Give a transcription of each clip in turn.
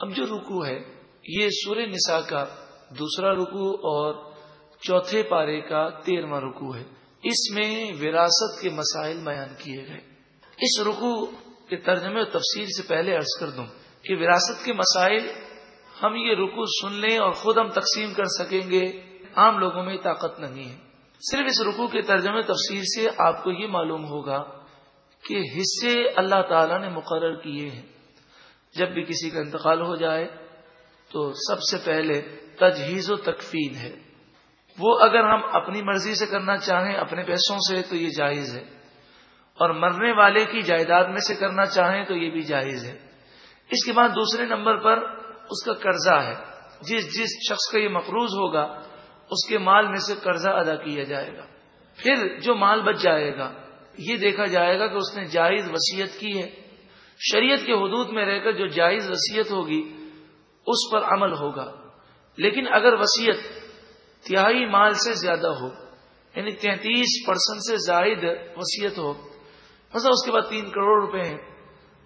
اب جو رکو ہے، یہ سورہ نساء کا دوسرا رکو اور چوتھے پارے کا تیرواں رکو ہے۔ اس میں وراثت کے مسائل بیان کیے گئے۔ اس رکو کے ترجمے اور تفصیل سے پہلے عرض کر دوں کہ وراثت کے مسائل ہم یہ رکو سن لیں اور خود ہم تقسیم کر سکیں گے۔ عام لوگوں میں طاقت نہیں ہے۔ صرف اس رکو کے ترجمے تفصیل سے آپ کو یہ معلوم ہوگا کہ حصے اللہ تعالی نے مقرر کیے ہیں۔ جب بھی کسی کا انتقال ہو جائے تو سب سے پہلے تجہیز و تکفین ہے۔ وہ اگر ہم اپنی مرضی سے کرنا چاہیں اپنے پیسوں سے تو یہ جائز ہے۔ اور مرنے والے کی جائیداد میں سے کرنا چاہیں تو یہ بھی جائز ہے۔ اس کے بعد دوسرے نمبر پر اس کا قرضہ ہے۔ جس جس شخص کا یہ مقروض ہوگا، اس کے مال میں سے قرضہ ادا کیا جائے گا۔ پھر جو مال بچ جائے گا، یہ دیکھا جائے گا کہ اس نے جائز وسیعت کی ہے۔ شریعت کے حدود میں رہ کر جو جائز وسیعت ہوگی، اس پر عمل ہوگا۔ لیکن اگر وسیعت تہائی مال سے زیادہ ہو یعنی تینتیس پرسنٹ سے زائد وسیعت ہو، مثلا اس کے بعد تین کروڑ روپے ہیں،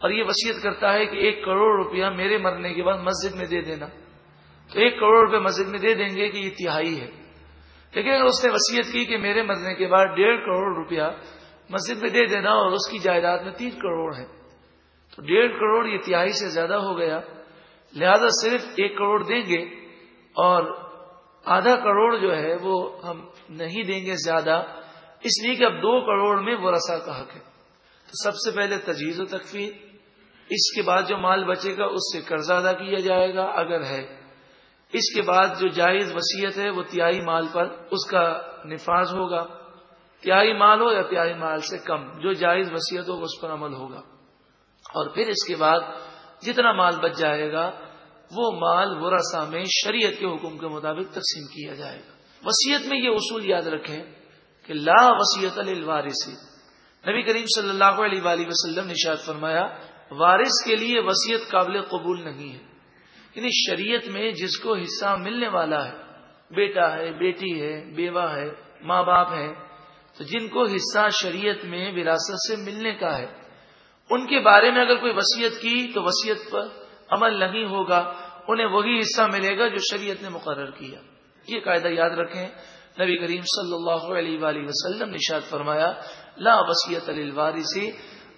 اور یہ وسیعت کرتا ہے کہ ایک کروڑ روپیہ میرے مرنے کے بعد مسجد میں دے دینا، تو ایک کروڑ روپے مسجد میں دے دیں گے کہ یہ تہائی ہے۔ لیکن اگر اس نے وسیعت کی کہ میرے مرنے کے بعد ڈیڑھ کروڑ روپیہ مسجد میں دے دینا اور اس کی جائیداد میں تین کروڑ ہے تو ڈیڑھ کروڑ یہ تہائی سے زیادہ ہو گیا۔ لہذا صرف ایک کروڑ دیں گے اور آدھا کروڑ جو ہے وہ ہم نہیں دیں گے زیادہ۔ اس لیے کہ اب دو کروڑ میں وہ رسا کا حق ہے۔ تو سب سے پہلے تجویز و تکفیر۔ اس کے بعد جو مال بچے گا اس سے قرضہ ادا کیا جائے گا اگر ہے۔ اس کے بعد جو جائز وسیعت ہے وہ تیائی مال پر اس کا نفاذ ہوگا۔ تیائی مال ہو یا تیائی مال سے کم، جو جائز وسیعت ہوگا اس پر عمل ہوگا۔ اور پھر اس کے بعد جتنا مال بچ جائے گا، وہ مال ورثہ میں شریعت کے حکم کے مطابق تقسیم کیا جائے گا۔ وسیعت میں یہ اصول یاد رکھیں کہ لا وسیعت الوارث نبی کریم صلی اللہ علیہ وآلہ وسلم نے شاید فرمایا، وارث کے لیے وسیعت قابل قبول نہیں ہے۔ یعنی شریعت میں جس کو حصہ ملنے والا ہے، بیٹا ہے، بیٹی ہے، بیوہ ہے، ماں باپ ہے، تو جن کو حصہ شریعت میں وراثت سے ملنے کا ہے ان کے بارے میں اگر کوئی وسیعت کی تو وسیعت پر عمل نہیں ہوگا، انہیں وہی حصہ ملے گا جو شریعت نے مقرر کیا۔ یہ قاعدہ یاد رکھیں۔ نبی کریم صلی اللہ علیہ وآلہ وسلم نے شاد فرمایا، لا وسیعت الوارثی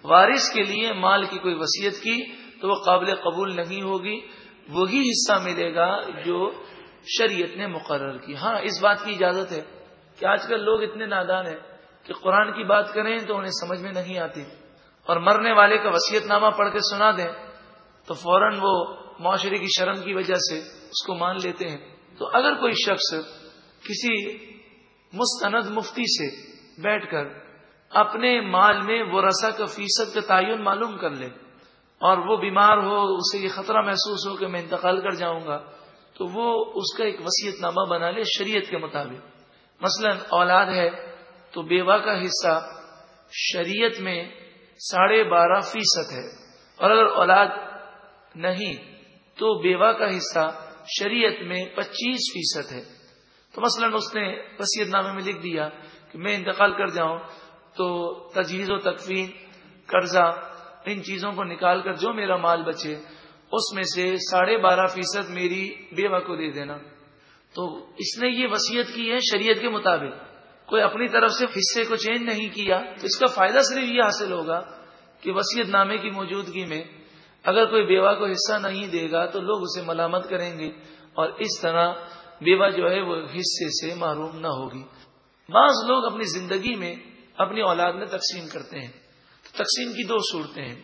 وارث کے لیے مال کی کوئی وسیعت کی تو وہ قابل قبول نہیں ہوگی، وہی حصہ ملے گا جو شریعت نے مقرر کی۔ ہاں اس بات کی اجازت ہے کہ آج کل لوگ اتنے نادان ہیں کہ قرآن کی بات کریں تو انہیں سمجھ میں نہیں آتی۔ اور مرنے والے کا وسیعت نامہ پڑھ کے سنا دیں، تو فوراً وہ معاشرے کی شرم کی وجہ سے اس کو مان لیتے ہیں۔ تو اگر کوئی شخص کسی مستند مفتی سے بیٹھ کر اپنے مال میں وہ رسا کا فیصد کا تعین معلوم کر لے اور وہ بیمار ہو، اسے یہ خطرہ محسوس ہو کہ میں انتقال کر جاؤں گا، تو وہ اس کا ایک وسیعت نامہ بنا لے شریعت کے مطابق۔ مثلا اولاد ہے تو بیوہ کا حصہ شریعت میں ساڑھے بارہ فیصد ہے۔ اور اگر اولاد نہیں، تو بیوہ کا حصہ شریعت میں پچیس فیصد ہے۔ تو مثلا اس نے وسیعت نامے میں لکھ دیا کہ میں انتقال کر جاؤں تو تجہیز و تکفین، قرضہ، ان چیزوں کو نکال کر جو میرا مال بچے، اس میں سے ساڑھے بارہ فیصد میری بیوہ کو دے دینا۔ تو اس نے یہ وسیعت کی ہے شریعت کے مطابق۔ کوئی اپنی طرف سے حصے کو چینج نہیں کیا تو اس کا فائدہ صرف یہ حاصل ہوگا کہ وسیعت نامے کی موجودگی میں اگر کوئی بیوہ کو حصہ نہیں دے گا تو لوگ اسے ملامت کریں گے اور اس طرح بیوہ جو ہے وہ حصے سے معروم نہ ہوگی۔ بعض لوگ اپنی زندگی میں اپنی اولاد میں تقسیم کرتے ہیں۔ تقسیم کی دو صورتیں ہیں۔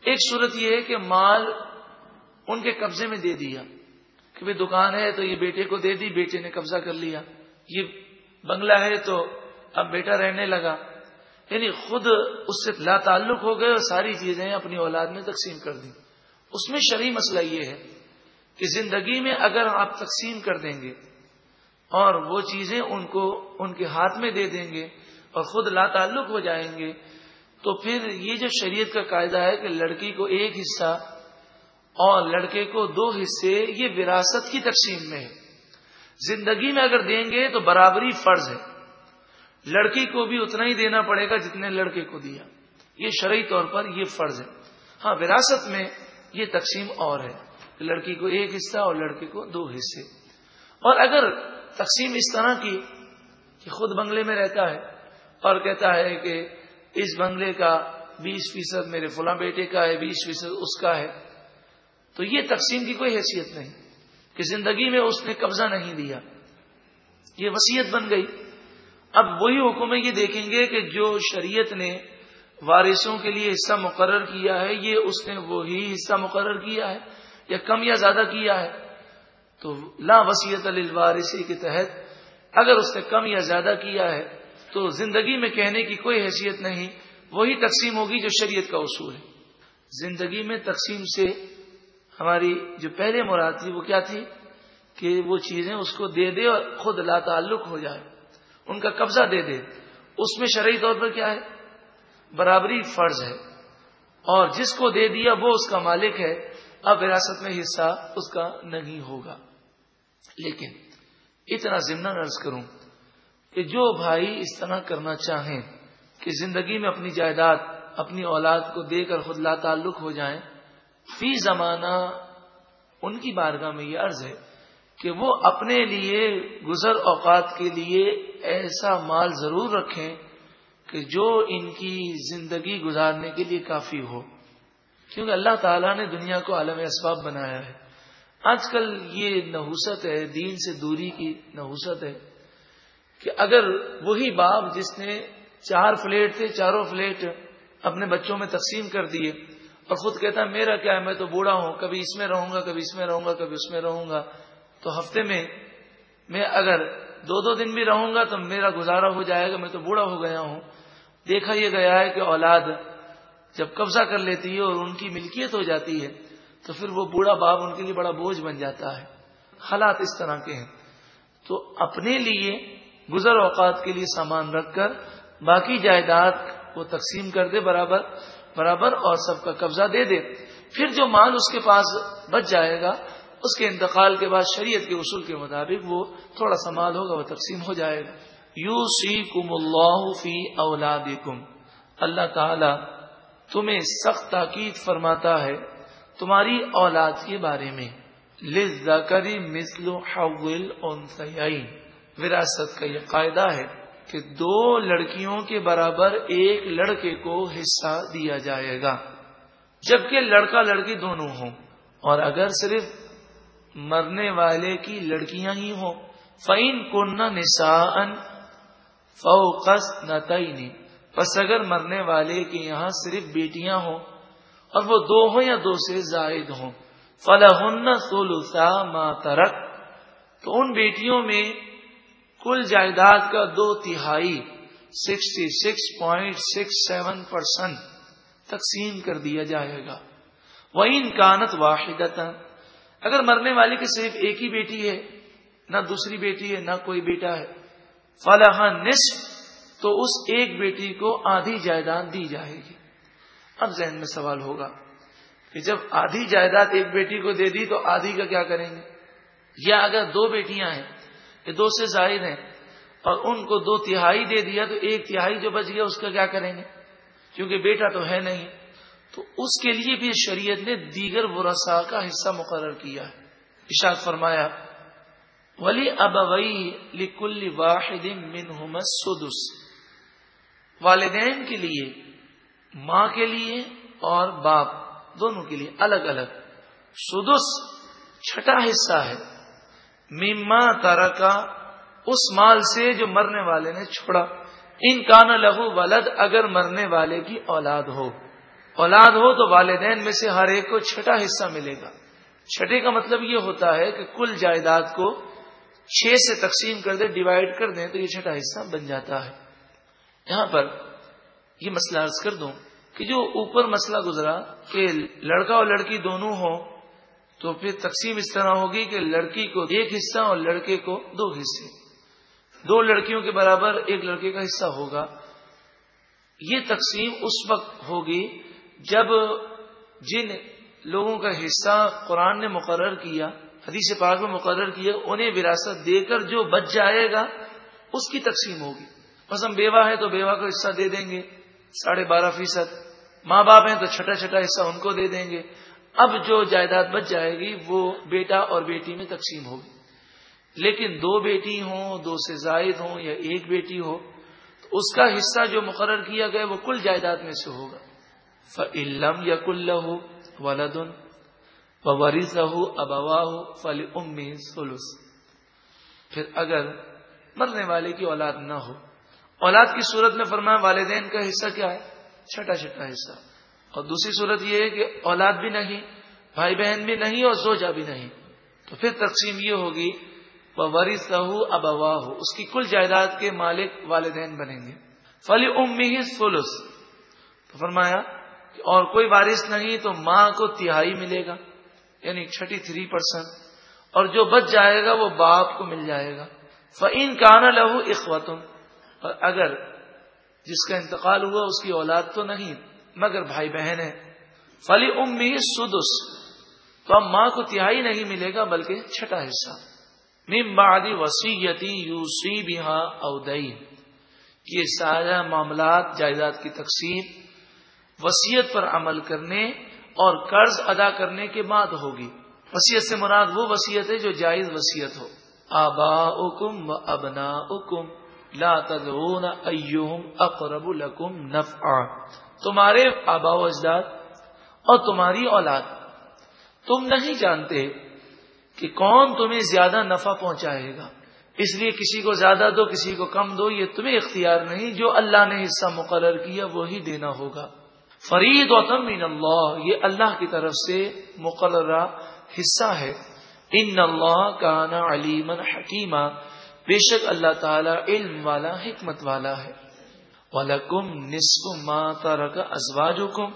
ایک صورت یہ ہے کہ مال ان کے قبضے میں دے دیا کہ بھائی دکان ہے تو یہ بیٹے کو دے دی، بیٹے نے قبضہ کر لیا۔ یہ بنگلہ ہے تو اب بیٹا رہنے لگا۔ یعنی خود اس سے لا تعلق ہو گئے اور ساری چیزیں اپنی اولاد میں تقسیم کر دی اس میں شرعی مسئلہ یہ ہے کہ زندگی میں اگر آپ تقسیم کر دیں گے اور وہ چیزیں ان کو ان کے ہاتھ میں دے دیں گے اور خود لا تعلق ہو جائیں گے، تو پھر یہ جو شریعت کا قاعدہ ہے کہ لڑکی کو ایک حصہ اور لڑکے کو دو حصے، یہ وراثت کی تقسیم میں ہے۔ زندگی میں اگر دیں گے تو برابری فرض ہے۔ لڑکی کو بھی اتنا ہی دینا پڑے گا جتنے لڑکے کو دیا۔ یہ شرعی طور پر یہ فرض ہے۔ ہاں وراثت میں یہ تقسیم اور ہے۔ لڑکی کو ایک حصہ اور لڑکے کو دو حصے۔ اور اگر تقسیم اس طرح کی کہ خود بنگلے میں رہتا ہے اور کہتا ہے کہ اس بنگلے کا بیس فیصد میرے فلاں بیٹے کا ہے، بیس فیصد اس کا ہے، تو یہ تقسیم کی کوئی حیثیت نہیں۔ کہ زندگی میں اس نے قبضہ نہیں دیا۔ یہ وسیعت بن گئی۔ اب وہی حکم یہ دیکھیں گے کہ جو شریعت نے وارثوں کے لیے حصہ مقرر کیا ہے، یہ اس نے وہی حصہ مقرر کیا ہے یا کم یا زیادہ کیا ہے۔ تو لا وسیعت الوارثی کے تحت اگر اس نے کم یا زیادہ کیا ہے، تو زندگی میں کہنے کی کوئی حیثیت نہیں۔ وہی تقسیم ہوگی جو شریعت کا اصول ہے۔ زندگی میں تقسیم سے ہماری جو پہلے مراد تھی وہ کیا تھی؟ کہ وہ چیزیں اس کو دے دے اور خود لا تعلق ہو جائے۔ ان کا قبضہ دے دے۔ اس میں شرعی طور پر کیا ہے؟ برابری فرض ہے۔ اور جس کو دے دیا وہ اس کا مالک ہے۔ اب وراثت میں حصہ اس کا نہیں ہوگا۔ لیکن اتنا ضمن عرض کروں کہ جو بھائی اس طرح کرنا چاہیں کہ زندگی میں اپنی جائیداد، اپنی اولاد کو دے کر خود لا تعلق ہو جائیں فی زمانہ، ان کی بارگاہ میں یہ عرض ہے کہ وہ اپنے لیے گزر اوقات کے لیے ایسا مال ضرور رکھیں کہ جو ان کی زندگی گزارنے کے لیے کافی ہو۔ کیونکہ اللہ تعالیٰ نے دنیا کو عالم اسباب بنایا ہے۔ آج کل یہ نحوست ہے، دین سے دوری کی نحوست ہے کہ اگر وہی باپ جس نے چار فلیٹ تھے، چاروں فلیٹ اپنے بچوں میں تقسیم کر دیے اور خود کہتا ہے میرا کیا ہے؟ میں تو بوڑھا ہوں، کبھی اس میں رہوں گا، کبھی اس میں رہوں گا، کبھی اس میں رہوں گا۔ تو ہفتے میں میں اگر دو دو دن بھی رہوں گا تو میرا گزارا ہو جائے گا، میں تو بوڑھا ہو گیا ہوں۔ دیکھا یہ گیا ہے کہ اولاد جب قبضہ کر لیتی ہے اور ان کی ملکیت ہو جاتی ہے، تو پھر وہ بوڑھا باپ ان کے لیے بڑا بوجھ بن جاتا ہے۔ حالات اس طرح کے ہیں۔ تو اپنے لیے گزر اوقات کے لیے سامان رکھ کر، باقی جائیداد کو تقسیم کر دے برابر۔ برابر اور سب کا قبضہ دے دے۔ پھر جو مال اس کے پاس بچ جائے گا، اس کے انتقال کے بعد شریعت کے اصول کے مطابق وہ تھوڑا سا مال ہوگا، وہ تقسیم ہو جائے گا۔ یو سی کم اللہ فی اولاد اللہ تعالی تمہیں سخت تاکید فرماتا ہے تمہاری اولاد کے بارے میں۔ لری مثل حول وراثت کا یہ قاعدہ ہے۔ کہ دو لڑکیوں کے برابر ایک لڑکے کو حصہ دیا جائے گا، جبکہ لڑکا لڑکی دونوں ہوں۔ اور اگر صرف مرنے والے کی لڑکیاں ہی ہوں فعین کن نسا فوقس نتعینی بس اگر مرنے والے کے یہاں صرف بیٹیاں ہوں اور وہ دو ہوں یا دو سے زائد ہوں فلاح سولسا ما ترک تو ان بیٹیوں میں کل جائیداد کا دو تہائی sixty six point six seven percent تقسیم کر دیا جائے گا۔ وہ انکانت واحد اگر مرنے والی کی صرف ایک ہی بیٹی ہے، نہ دوسری بیٹی ہے، نہ کوئی بیٹا ہے فلاح نصف، تو اس ایک بیٹی کو آدھی جائیداد دی جائے گی۔ اب ذہن میں سوال ہوگا کہ جب آدھی جائیداد ایک بیٹی کو دے دی تو آدھی کا کیا کریں گے؟ یا اگر دو بیٹیاں ہیں یہ دو سے زائد ہیں اور ان کو دو تہائی دے دیا تو ایک تہائی جو بچ گیا اس کا کیا کریں گے؟ کیونکہ بیٹا تو ہے نہیں۔ تو اس کے لیے بھی شریعت نے دیگر ورسا کا حصہ مقرر کیا ہے۔ اشاد فرمایا، ولی ابوئی لکل واحد من سدس والدین کے لیے، ماں کے لیے اور باپ، دونوں کے لیے الگ الگ۔ سدس چھٹا حصہ ہے۔ مما تارا کا اس مال سے جو مرنے والے نے چھوڑا۔ ان کا نہ لہو ولد، اگر مرنے والے کی اولاد ہو۔ اولاد ہو تو والدین میں سے ہر ایک کو چھٹا حصہ ملے گا۔ چھٹے کا مطلب یہ ہوتا ہے کہ کل جائیداد کو چھ سے تقسیم کر دیں ڈیوائڈ کر دیں تو یہ چھٹا حصہ بن جاتا ہے۔ یہاں پر یہ مسئلہ عرض کر دوں کہ جو اوپر مسئلہ گزرا کہ لڑکا اور لڑکی دونوں ہوں تو پھر تقسیم اس طرح ہوگی کہ لڑکی کو ایک حصہ اور لڑکے کو دو حصے۔ دو لڑکیوں کے برابر ایک لڑکے کا حصہ ہوگا۔ یہ تقسیم اس وقت ہوگی جب جن لوگوں کا حصہ قرآن نے مقرر کیا، حدیث پاک میں مقرر کیا، انہیں وراثت دے کر جو بچ جائے گا، اس کی تقسیم ہوگی۔ بس ہم بیوہ ہے تو بیوہ کا حصہ دے دیں گے، ساڑھے بارہ فیصد۔ ماں باپ ہیں تو چھٹا چھٹا حصہ ان کو دے دیں گے۔ اب جو جائیداد بچ جائے گی وہ بیٹا اور بیٹی میں تقسیم ہوگی۔ لیکن دو بیٹی ہوں، دو سے زائد ہوں یا ایک بیٹی ہو، تو اس کا حصہ جو مقرر کیا گیا وہ کل جائیداد میں سے ہوگا۔ فعلم یا کل ہو ولادن ورث ہو ابوا ہو فل امی سلس پھر اگر مرنے والے کی اولاد نہ ہو، اولاد کی صورت میں فرمایا والدین کا حصہ کیا ہے؟ چھٹا چھٹا حصہ۔ اور دوسری صورت یہ ہے کہ اولاد بھی نہیں، بھائی بہن بھی نہیں اور زوجہ بھی نہیں۔ تو پھر تقسیم یہ ہوگی وہ ورث ہو اب ہو اس کی کل جائیداد کے مالک والدین بنیں گے۔ فلی ام ہی سولس تو فرمایا کہ اور کوئی وارث نہیں تو ماں کو تہائی ملے گا یعنی چھٹی تھری پرسینٹ اور جو بچ جائے گا وہ باپ کو مل جائے گا۔ فعین کانا لہو اخوتم اور اگر جس کا انتقال ہوا اس کی اولاد تو نہیں۔ مگر بھائی بہن ہے فلی امی سدس۔ تو اب ماں کو تہائی نہیں ملے گا بلکہ چھٹا حصہ۔ مم وسیعتی یوسی بہا اودئی یہ سارا معاملات، جائیداد کی تقسیم وسیعت پر عمل کرنے اور قرض ادا کرنے کے بعد ہوگی۔ وسیعت سے مراد وہ وسیعت ہے جو جائز وسیعت ہو۔ آبا اکم و ابنا اکم لا تدعون اقرب لکم نفعا۔ تمہارے آبا و اجداد اور تمہاری اولاد۔ تم نہیں جانتے کہ کون تمہیں زیادہ نفع پہنچائے گا۔ اس لیے کسی کو زیادہ دو، کسی کو کم دو، یہ تمہیں اختیار نہیں۔ جو اللہ نے حصہ مقرر کیا، وہی دینا ہوگا۔ فرید و تمین اللہ، یہ اللہ کی طرف سے مقررہ حصہ ہے۔ ان اللہ کا نا علیمن حکیمہ بے شک اللہ تعالی علم والا، حکمت والا ہے۔ وَلَكُمْ نِصْفُ مَا تَرَكَ أَزْوَاجُكُمْ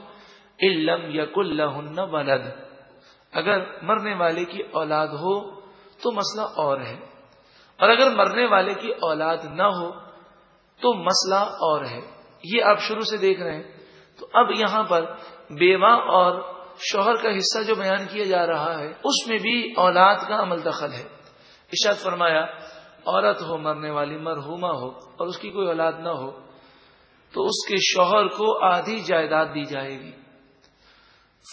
إِلَّمْ يَكُلْ لَهُنَّ وَلَدْ۔ اگر مرنے والے کی اولاد ہو تو مسئلہ اور ہے۔ اور اگر مرنے والے کی اولاد نہ ہو تو مسئلہ اور ہے۔ یہ آپ شروع سے دیکھ رہے ہیں۔ تو اب یہاں پر بیوہ اور شوہر کا حصہ جو بیان کیا جا رہا ہے، اس میں بھی اولاد کا عمل دخل ہے۔ اشاد فرمایا، عورت ہو، مرنے والی مرحوما ہو اور اس کی کوئی اولاد نہ ہو۔ تو اس کے شوہر کو آدھی جائیداد دی جائے گی۔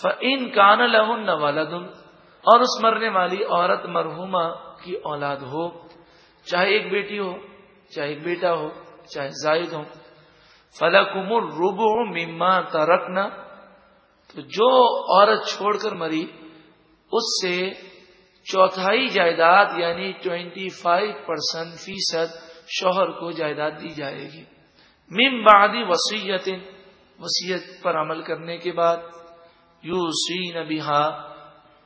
فن کان لہن والدن اور اس مرنے والی عورت مرحوما کی اولاد ہو، چاہے ایک بیٹی ہو، چاہے ایک بیٹا ہو، چاہے زائد ہو فلاکمر روب مما ترکنا تو جو عورت چھوڑ کر مری، اس سے چوتھائی جائیداد یعنی ٹوینٹی فائیو پرسینٹ فیصد شوہر کو جائیداد دی جائے گی۔ مم بادی وسیعت وسیعت پر عمل کرنے کے بعد یو سی نبیحا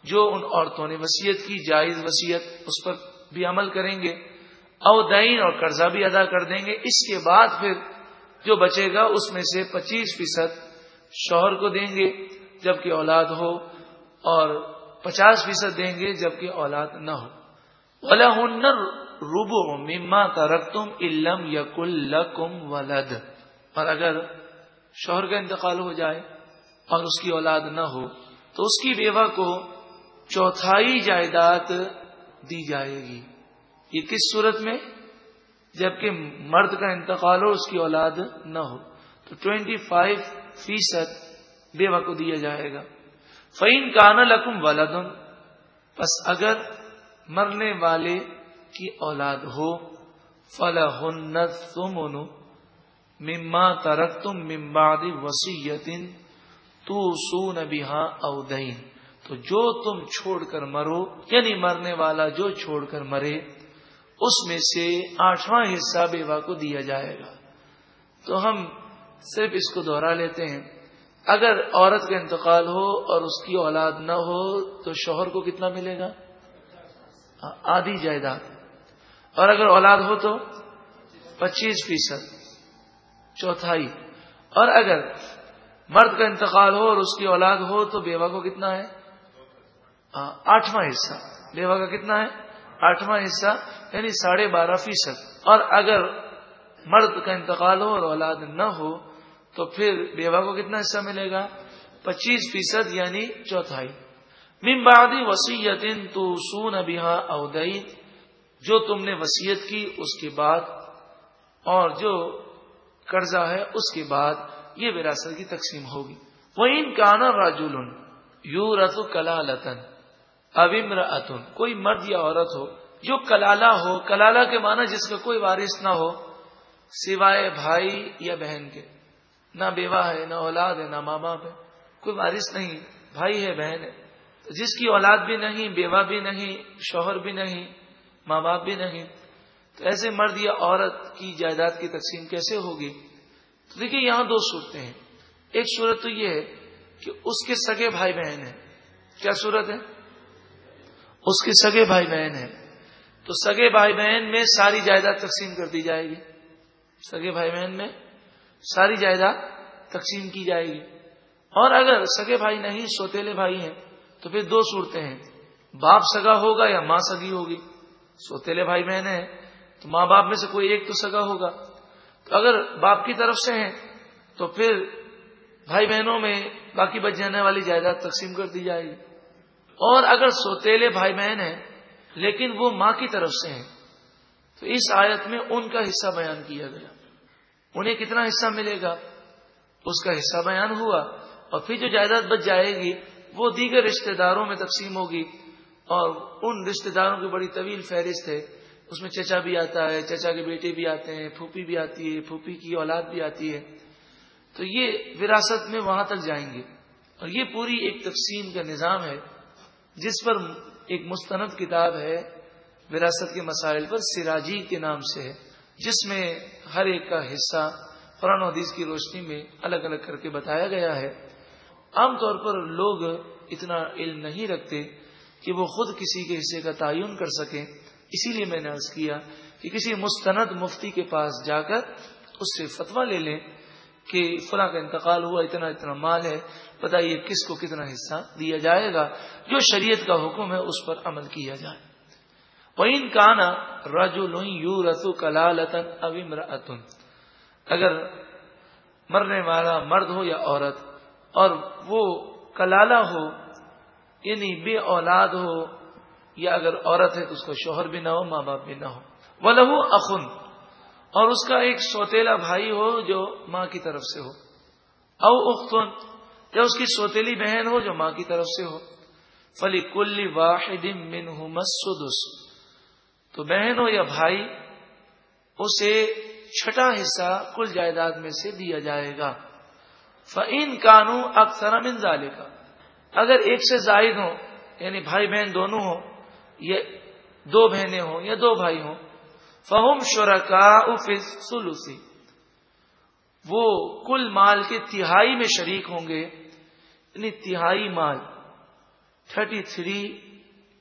جو ان عورتوں نے وسیعت کی، جائز وسیعت اس پر بھی عمل کریں گے، او دین اور قرضہ بھی ادا کر دیں گے۔ اس کے بعد پھر جو بچے گا، اس میں سے پچیس فیصد شوہر کو دیں گے، جبکہ اولاد ہو، اور پچاس فیصد دیں گے، جبکہ اولاد نہ ہو۔ روبو مما ترک تم علم یقل ولد۔ اور اگر شوہر کا انتقال ہو جائے اور اس کی اولاد نہ ہو، تو اس کی بیوہ کو چوتھائی جائیداد دی جائے گی۔ یہ کس صورت میں؟ جبکہ مرد کا انتقال ہو، اس کی اولاد نہ ہو، تو ٹوینٹی فائیو فیصد بیوہ کو دیا جائے گا۔ فعین کانا لکم ولادن بس اگر مرنے والے کی اولاد ہو فلاح تم مما ترک تم ممباد وسیعت تو سون بہا اودین تو جو تم چھوڑ کر مرو یعنی مرنے والا جو چھوڑ کر مرے، اس میں سے آٹھواں حصہ بیوہ کو دیا جائے گا۔ تو ہم صرف اس کو دوہرا لیتے ہیں۔ اگر عورت کا انتقال ہو اور اس کی اولاد نہ ہو، تو شوہر کو کتنا ملے گا؟ آدھی جائیداد۔ اور اگر اولاد ہو تو پچیس فیصد، چوتھائی۔ اور اگر مرد کا انتقال ہو اور اس کی اولاد ہو تو بیوہ کو کتنا ہے؟ آٹھواں حصہ۔ بیوہ کا کتنا ہے؟ آٹھواں حصہ یعنی ساڑھے بارہ فیصد۔ اور اگر مرد کا انتقال ہو اور اولاد نہ ہو تو پھر بیوہ کو کتنا حصہ ملے گا؟ پچیس فیصد یعنی چوتھائی۔ ممبادی وسیعت تو سون ابیہ اودئی جو تم نے وسیعت کی اس کے بعد، اور جو قرضہ ہے اس کے بعد یہ وراثت کی تقسیم ہوگی۔ وہ ان کانا راجول یو رتو کلا لتن ابمر اتن کوئی مرد یا عورت ہو، جو کلالہ ہو، کلالہ کے معنی جس کا کوئی وارث نہ ہو، سوائے بھائی یا بہن کے، نہ بیوہ ہے، نہ اولاد ہے، نہ ماں باپ ہے، کوئی وارث نہیں، بھائی ہے، بہن ہے۔ جس کی اولاد بھی نہیں، بیوہ بھی نہیں، شوہر بھی نہیں ماں باپ بھی نہیں۔ تو ایسے مرد یا عورت کی جائیداد کی تقسیم کیسے ہوگی؟ تو دیکھیے یہاں دو صورتیں ہیں۔ ایک صورت تو یہ ہے کہ اس کے سگے بھائی بہن ہیں۔ کیا صورت ہے؟ اس کے سگے بھائی بہن ہیں۔ تو سگے بھائی بہن میں ساری جائیداد تقسیم کر دی جائے گی۔ سگے بھائی بہن میں ساری جائیداد تقسیم کی جائے گی۔ اور اگر سگے بھائی نہیں سوتےلے بھائی ہیں، تو پھر دو صورتیں ہیں۔ باپ سگا ہوگا یا ماں سگی ہوگی؟ سوتےلے بھائی بہن ہیں، تو ماں باپ میں سے کوئی ایک تو سگا ہوگا۔ تو اگر باپ کی طرف سے ہیں، تو پھر بھائی بہنوں میں باقی بچ جانے والی جائیداد تقسیم کر دی جائے گی۔ اور اگر سوتےلے بھائی بہن ہیں، لیکن وہ ماں کی طرف سے ہیں، تو اس آیت میں ان کا حصہ بیان کیا گیا۔ انہیں کتنا حصہ ملے گا؟ اس کا حصہ بیان ہوا۔ اور پھر جو جائیداد بچ جائے گی، وہ دیگر رشتہ داروں میں تقسیم ہوگی۔ اور ان رشتہ داروں کی بڑی طویل فہرست ہے۔ اس میں چچا بھی آتا ہے، چچا کے بیٹے بھی آتے ہیں، پھوپھی بھی آتی ہے، پھوپھی کی اولاد بھی آتی ہے۔ تو یہ وراثت میں وہاں تک جائیں گے۔ اور یہ پوری ایک تقسیم کا نظام ہے، جس پر ایک مستند کتاب ہے، وراثت کے مسائل پر سراجی کے نام سے ہے، جس میں ہر ایک کا حصہ قرآن حدیث کی روشنی میں الگ الگ کر کے بتایا گیا ہے۔ عام طور پر لوگ اتنا علم نہیں رکھتے کہ وہ خود کسی کے حصے کا تعین کر سکیں۔ اسی لیے میں نے عرض کیا کہ کسی مستند مفتی کے پاس جا کر اس سے فتوا لے لیں کہ فلاں کا انتقال ہوا، اتنا اتنا مال ہے، بتائیے کس کو کتنا حصہ دیا جائے گا، جو شریعت کا حکم ہے اس پر عمل کیا جائے۔ وین کانا رجو یو رتو کلالتن ابمرتن اگر مرنے والا مرد ہو یا عورت، اور وہ کلالہ ہو یعنی بے اولاد ہو یا اگر عورت ہے تو اس کا شوہر بھی نہ ہو، ماں باپ بھی نہ ہو۔ وہ لہو اخن اور اس کا ایک سوتےلا بھائی ہو جو ماں کی طرف سے ہو۔ او اختن یا اس کی سوتیلی بہن ہو جو ماں کی طرف سے ہو۔ فلی کل واحد من مسدس تو بہن ہو یا بھائی، اسے چھٹا حصہ کل جائیداد میں سے دیا جائے گا۔ فعین کانو اکثر منظالے کا اگر ایک سے زائد ہو یعنی بھائی بہن دونوں ہوں، یا دو بہنیں ہوں، یا دو بھائی ہوں، فہم شرکا سلوسی وہ کل مال کے تہائی میں شریک ہوں گے یعنی تہائی مال، thirty three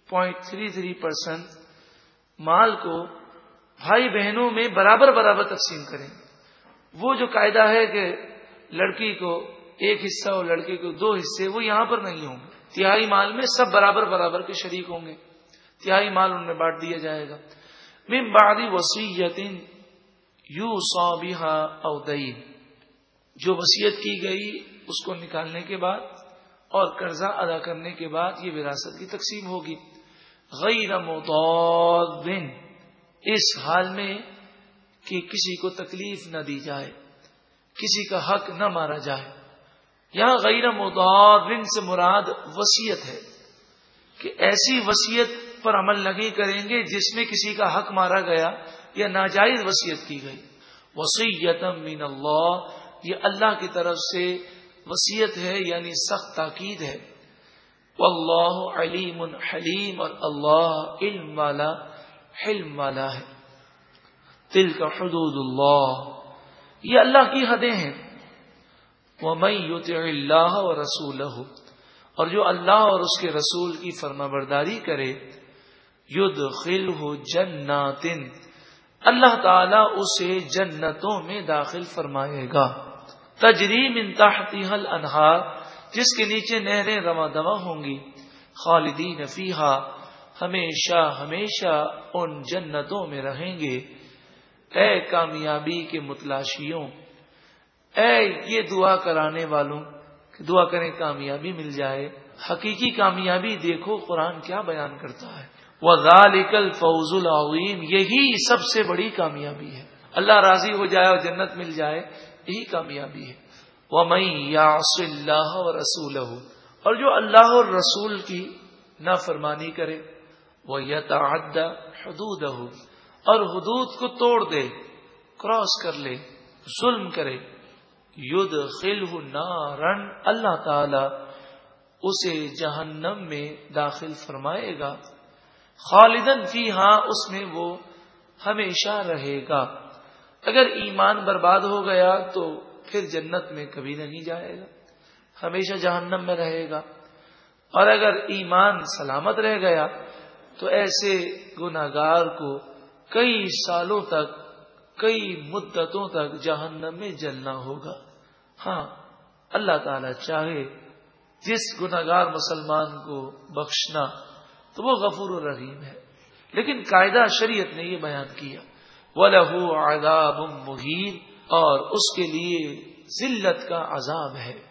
point three three percent مال کو بھائی بہنوں میں برابر برابر تقسیم کریں۔ وہ جو قاعدہ ہے کہ لڑکی کو ایک حصہ اور لڑکے کو دو حصے، وہ یہاں پر نہیں ہوں گے۔ تہائی مال میں سب برابر برابر کے شریک ہوں گے۔ تہائی مال ان میں بانٹ دیا جائے گا۔ من بعد وسیعت یو سو ادین جو وسیعت کی گئی، اس کو نکالنے کے بعد اور قرضہ ادا کرنے کے بعد یہ وراثت کی تقسیم ہوگی۔ غیر متعدن اس حال میں کہ کسی کو تکلیف نہ دی جائے، کسی کا حق نہ مارا جائے۔ یہاں غیر مدعن سے مراد وسیعت ہے کہ ایسی وسیعت پر عمل نہیں کریں گے جس میں کسی کا حق مارا گیا یا ناجائز وسیعت کی گئی۔ وسیعت من اللہ، یہ اللہ کی طرف سے وسیعت ہے یعنی سخت تاکید ہے۔ اللہ علیم حلیم، اور اللہ علم والا، حلم والا ہے۔ دل کا حدود اللہ۔ یہ اللہ کی حدیں ہیں۔ وہ میں اللہ اور اور جو اللہ اور اس کے رسول کی فرما برداری کرے ید خل اللہ تعالی اسے جنتوں میں داخل فرمائے گا۔ تجریم انتہتی حل انہار جس کے نیچے نہریں رواں دوا ہوں گی۔ خالدین فیحا ہمیشہ ہمیشہ ان جنتوں میں رہیں گے۔ اے کامیابی کے متلاشیوں اے، یہ دعا کرانے والوں، کہ دعا کریں کامیابی مل جائے، حقیقی کامیابی دیکھو، قرآن کیا بیان کرتا ہے۔ وہ ذالکل فوز العظیم یہی سب سے بڑی کامیابی ہے۔ اللہ راضی ہو جائے اور جنت مل جائے، یہی کامیابی ہے۔ وہ میں یاس اللہ رسول اور جو اللہ اور رسول کی نافرمانی کرے وہ یتعدى حدود اور حدود کو توڑ دے، کراس کر لے، ظلم کرے ید نارن اللہ تعالی اسے جہنم میں داخل فرمائے گا۔ خالدن فی ہاں اس میں وہ ہمیشہ رہے گا۔ اگر ایمان برباد ہو گیا تو پھر جنت میں کبھی نہیں جائے گا، ہمیشہ جہنم میں رہے گا۔ اور اگر ایمان سلامت رہ گیا تو ایسے گناگار کو کئی سالوں تک، کئی مدتوں تک جہنم میں جلنا ہوگا۔ ہاں اللہ تعالی چاہے جس گناگار مسلمان کو بخشنا، تو وہ غفور الرحیم ہے۔ لیکن قاعدہ شریعت نے یہ بیان کیا وہ لہو آداب مہین اور اس کے لیے ذلت کا عذاب ہے۔